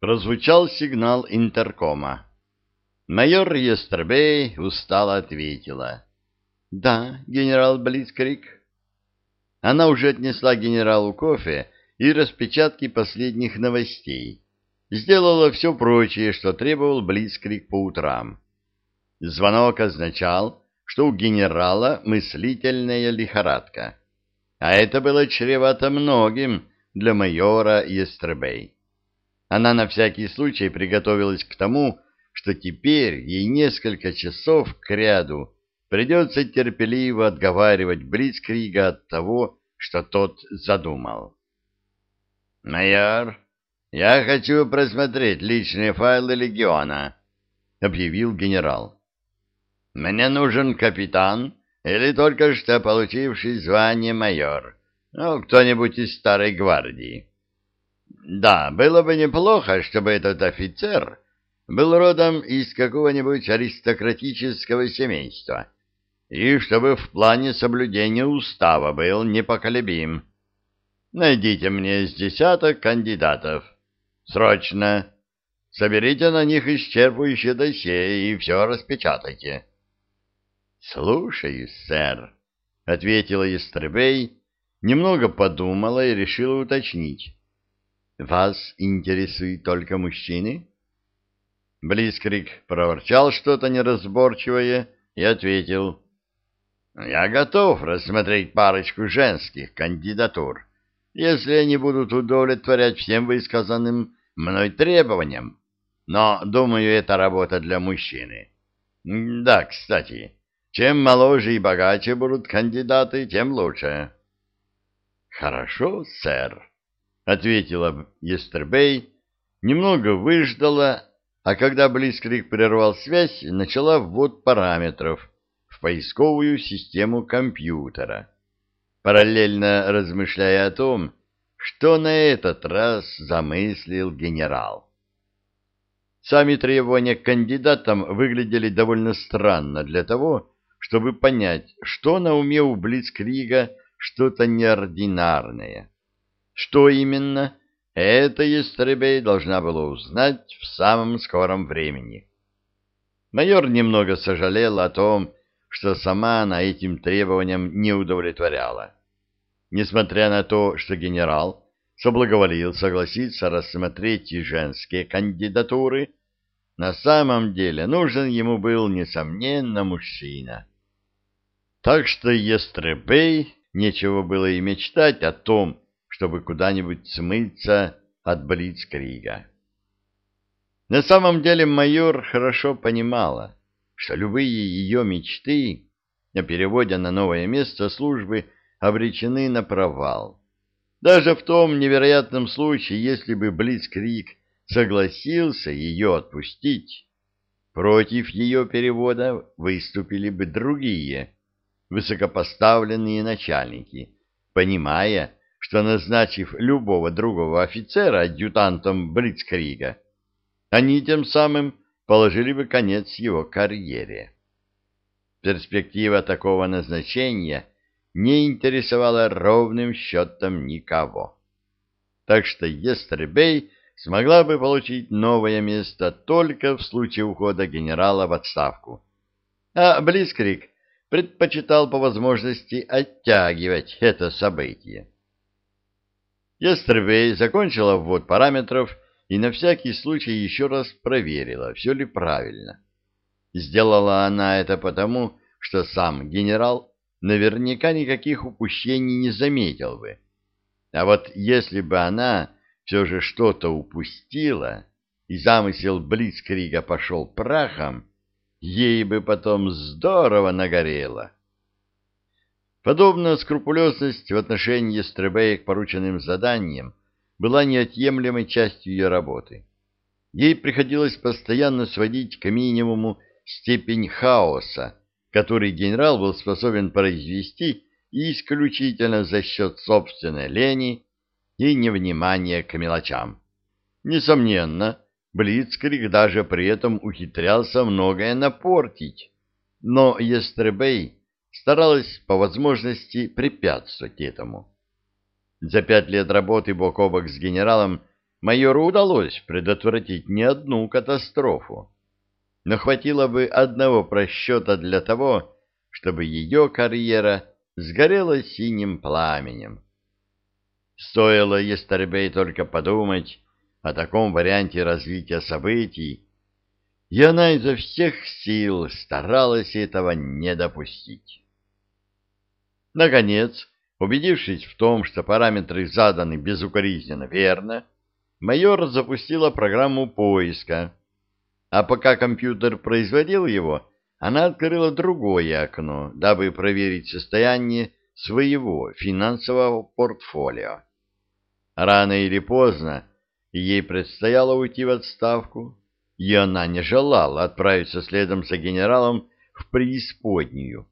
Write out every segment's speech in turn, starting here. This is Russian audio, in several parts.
Прозвучал сигнал интеркома. Майор Естербей устало ответила. — Да, генерал Блицкрик. Она уже отнесла генералу кофе и распечатки последних новостей. Сделала все прочее, что требовал Блицкрик по утрам. Звонок означал, что у генерала мыслительная лихорадка. А это было чревато многим для майора Естербей. Она на всякий случай приготовилась к тому, что теперь ей несколько часов к ряду придется терпеливо отговаривать Блицкрига от того, что тот задумал. «Майор, я хочу просмотреть личные файлы легиона», — объявил генерал. «Мне нужен капитан или только что получивший звание майор, ну, кто-нибудь из старой гвардии». Да, было бы неплохо, чтобы этот офицер был родом из какого-нибудь аристократического семейства, и чтобы в плане соблюдения устава был непоколебим. Найдите мне с десяток кандидатов. Срочно. Соберите на них исчерпывающее досье и все распечатайте. — Слушаюсь, сэр, — ответила Естребей, немного подумала и решила уточнить. Вас интересуют только мужчины? Близкрик проворчал что-то неразборчивое и ответил. Я готов рассмотреть парочку женских кандидатур, если они будут удовлетворять всем высказанным мной требованиям. Но, думаю, это работа для мужчины. Да, кстати, чем моложе и богаче будут кандидаты, тем лучше. Хорошо, сэр. — ответила Естербей, немного выждала, а когда Блицкрик прервал связь, начала ввод параметров в поисковую систему компьютера, параллельно размышляя о том, что на этот раз замыслил генерал. Сами требования к кандидатам выглядели довольно странно для того, чтобы понять, что на уме у Блицкрига что-то неординарное. Что именно, это Естребей должна была узнать в самом скором времени. Майор немного сожалел о том, что сама она этим требованиям не удовлетворяла. Несмотря на то, что генерал соблаговолил согласиться рассмотреть и женские кандидатуры, на самом деле нужен ему был, несомненно, мужчина. Так что Естребей нечего было и мечтать о том, чтобы куда-нибудь смыться от Блицкрига. На самом деле майор хорошо понимала, что любые ее мечты о переводе на новое место службы обречены на провал. Даже в том невероятном случае, если бы Блицкриг согласился ее отпустить, против ее перевода выступили бы другие высокопоставленные начальники, понимая, что, назначив любого другого офицера адъютантом Блицкрига, они тем самым положили бы конец его карьере. Перспектива такого назначения не интересовала ровным счетом никого. Так что Естребей смогла бы получить новое место только в случае ухода генерала в отставку. А Блицкриг предпочитал по возможности оттягивать это событие. Естервей закончила ввод параметров и на всякий случай еще раз проверила, все ли правильно. Сделала она это потому, что сам генерал наверняка никаких упущений не заметил бы. А вот если бы она все же что-то упустила, и замысел Блицкрига пошел прахом, ей бы потом здорово нагорело. Подобная скрупулезность в отношении Стребея к порученным заданиям была неотъемлемой частью ее работы. Ей приходилось постоянно сводить к минимуму степень хаоса, который генерал был способен произвести исключительно за счет собственной лени и невнимания к мелочам. Несомненно, Блицкриг даже при этом ухитрялся многое напортить, но Естребей старалась по возможности препятствовать этому. За пять лет работы бок о бок с генералом майору удалось предотвратить не одну катастрофу, но хватило бы одного просчета для того, чтобы ее карьера сгорела синим пламенем. Стоило Естербей только подумать о таком варианте развития событий, и она изо всех сил старалась этого не допустить. Наконец, убедившись в том, что параметры заданы безукоризненно верно, майор запустила программу поиска, а пока компьютер производил его, она открыла другое окно, дабы проверить состояние своего финансового портфолио. Рано или поздно ей предстояло уйти в отставку, и она не желала отправиться следом за генералом в преисподнюю,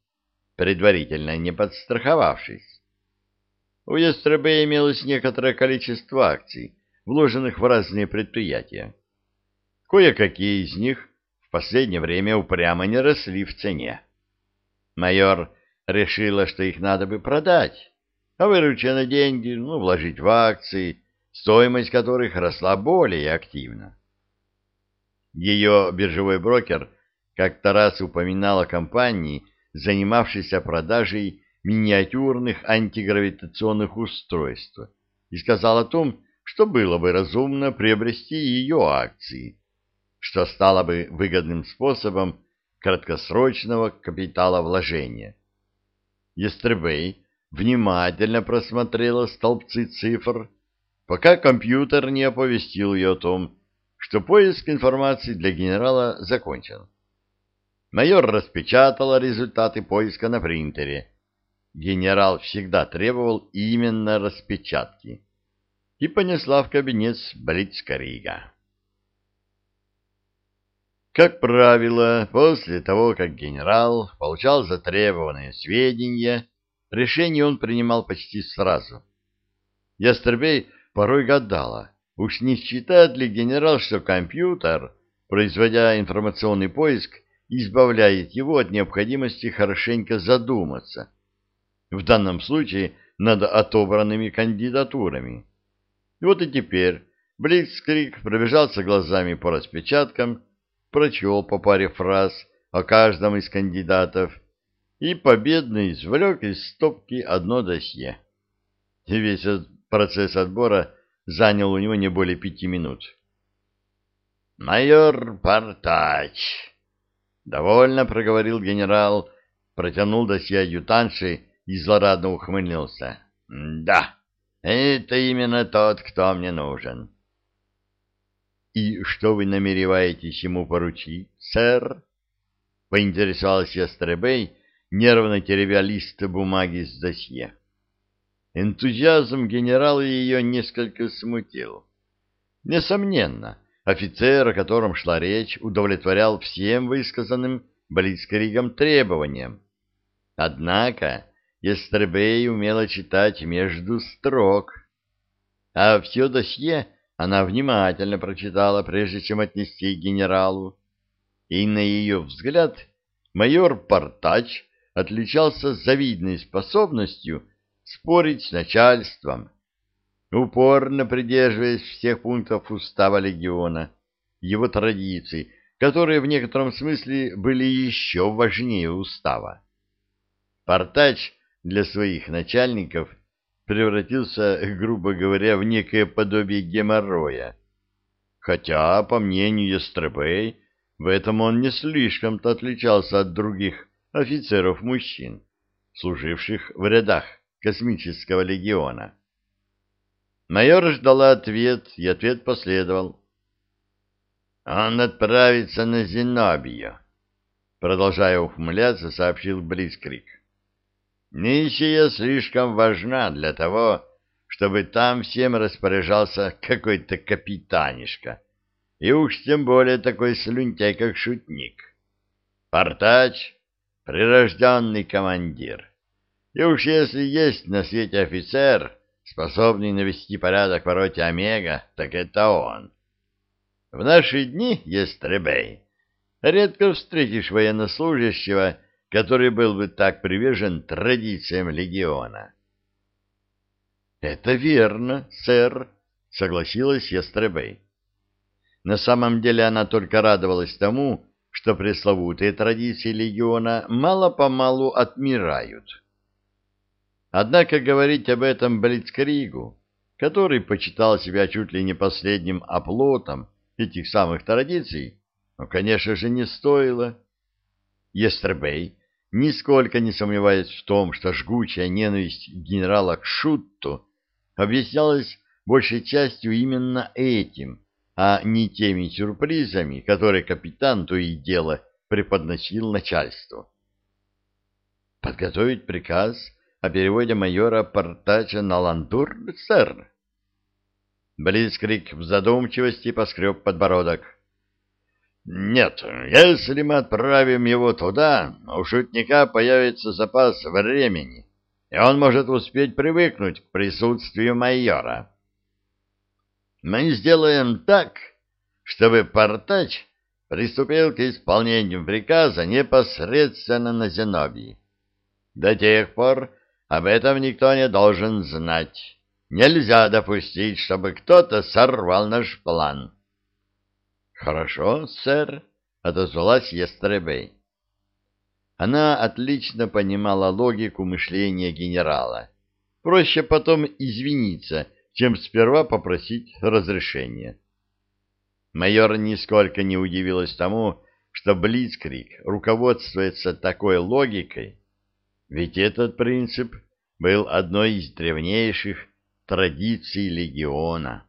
предварительно не подстраховавшись. У СТРБ имелось некоторое количество акций, вложенных в разные предприятия. Кое-какие из них в последнее время упрямо не росли в цене. Майор решила, что их надо бы продать, а вырученные деньги ну, вложить в акции, стоимость которых росла более активно. Ее биржевой брокер как-то раз упоминал о компании, занимавшейся продажей миниатюрных антигравитационных устройств, и сказал о том, что было бы разумно приобрести ее акции, что стало бы выгодным способом краткосрочного капитала вложения. Естребей внимательно просмотрела столбцы цифр, пока компьютер не оповестил ее о том, что поиск информации для генерала закончен. Майор распечатала результаты поиска на принтере. Генерал всегда требовал именно распечатки. И понесла в кабинет Блицкарига. Как правило, после того, как генерал получал затребованные сведения, Решение он принимал почти сразу. Ястребей порой гадала, уж не считает ли генерал, что компьютер, производя информационный поиск, избавляет его от необходимости хорошенько задуматься. В данном случае над отобранными кандидатурами. Вот и теперь Блицкрик пробежался глазами по распечаткам, прочел по паре фраз о каждом из кандидатов и победно извлек из стопки одно досье. И весь этот процесс отбора занял у него не более пяти минут. «Майор Партач!» — довольно проговорил генерал, протянул досье адъютанши и злорадно ухмыльнулся. «Да, это именно тот, кто мне нужен». «И что вы намереваетесь ему поручить, сэр?» — поинтересовался Ястребей, нервно теребя лист бумаги с досье. Энтузиазм генерала ее несколько смутил. Несомненно, офицер, о котором шла речь, удовлетворял всем высказанным Блицкригом требованиям. Однако Естребей умела читать между строк, а все досье она внимательно прочитала, прежде чем отнести генералу, и на ее взгляд майор Портач отличался завидной способностью спорить с начальством, упорно придерживаясь всех пунктов устава легиона, его традиций, которые в некотором смысле были еще важнее устава. Портач для своих начальников превратился, грубо говоря, в некое подобие геморроя, хотя, по мнению Ястребей, в этом он не слишком-то отличался от других офицеров-мужчин, служивших в рядах космического легиона. Майор ждала ответ, и ответ последовал. «Он отправится на Зенобию», — продолжая ухмыляться, сообщил Блицкрик. «Миссия слишком важна для того, чтобы там всем распоряжался какой-то капитанишка, и уж тем более такой слюнтяй, как шутник. Портач прирожденный командир. И уж если есть на свете офицер, способный навести порядок в роте Омега, так это он. В наши дни, Естребей, редко встретишь военнослужащего, который был бы так привержен традициям легиона. — Это верно, сэр, — согласилась Ястребей. На самом деле она только радовалась тому, что пресловутые традиции легиона мало-помалу отмирают. Однако говорить об этом Блицкригу, который почитал себя чуть ли не последним оплотом этих самых традиций, ну, конечно же, не стоило. Естребей, нисколько не сомневаясь в том, что жгучая ненависть генерала к Шутту объяснялась большей частью именно этим, а не теми сюрпризами, которые капитан то и дело преподносил начальству. «Подготовить приказ о переводе майора Портача на Ландур, сэр?» Блицкрик в задумчивости поскреб подбородок. «Нет, если мы отправим его туда, у шутника появится запас времени, и он может успеть привыкнуть к присутствию майора» мы сделаем так, чтобы Портач приступил к исполнению приказа непосредственно на Зенобии. До тех пор об этом никто не должен знать. Нельзя допустить, чтобы кто-то сорвал наш план. — Хорошо, сэр, — отозвалась Естребей. Она отлично понимала логику мышления генерала. Проще потом извиниться, чем сперва попросить разрешения. Майор нисколько не удивилась тому, что Блицкрик руководствуется такой логикой, ведь этот принцип был одной из древнейших традиций легиона.